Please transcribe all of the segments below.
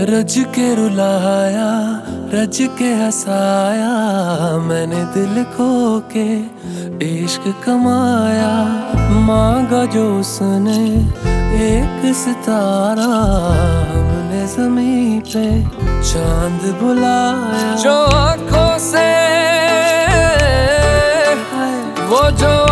रज के रुलाया, रज के हंसाया, मैंने दिल खो के इश्क कमाया। मांगा जो उसने एक सितारा, हमने ज़मीन पे चाँद बुलाया। जो आँखों से वो जो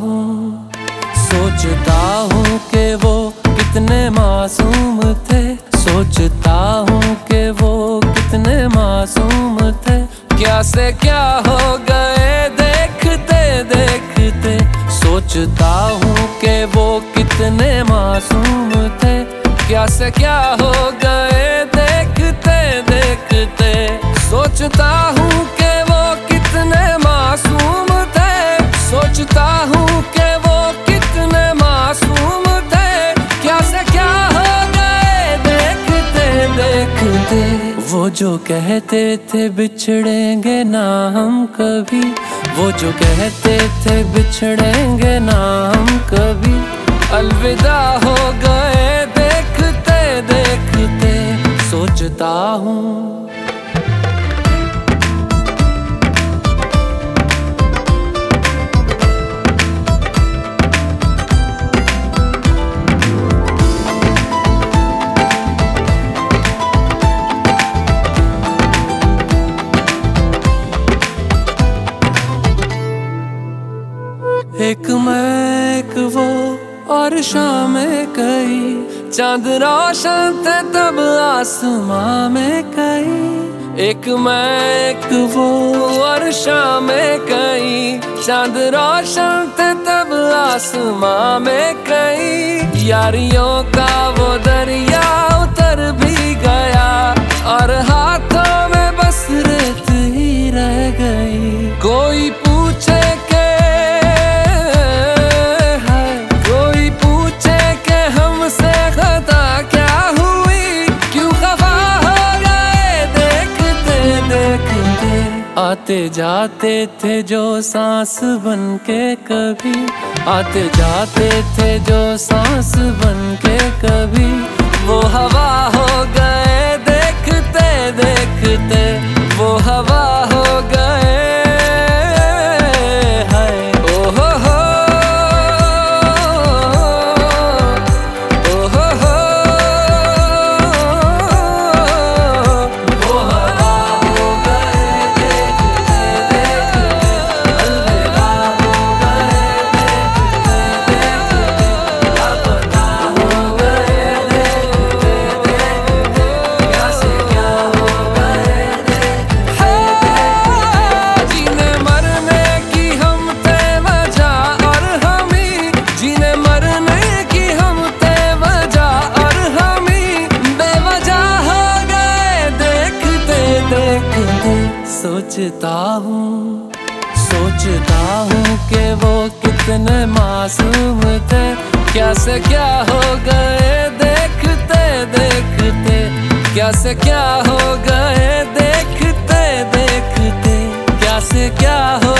हूँ। सोचता हूँ कि वो कितने मासूम थे। सोचता हूँ कि वो कितने मासूम थे। क्या से क्या हो गए देखते देखते। सोचता हूँ कि वो कितने मासूम थे। क्या से क्या हो गए देखते देखते। सोचता हूँ जो कहते थे बिछड़ेंगे ना हम कभी। वो जो कहते थे बिछड़ेंगे ना हम कभी। अलविदा हो गए एक मैं एक वो और शाम कई चाँद रोशन थे तब आसमां में कई एक मैं एक वो और शाम कई चाँद रोशन थे तब आसमां में कई यारियों का वो दरिया उतर भी गया। आते जाते थे जो सांस बन के कभी। आते जाते थे जो सांस बन के कभी। वो हवा हो गए देखते देखते। सोचता हूँ सोचता हूँ कि वो कितने मासूम थे। कैसे क्या हो गए, देखते देखते। कैसे क्या हो गए, देखते देखते। कैसे क्या हो